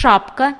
шапка.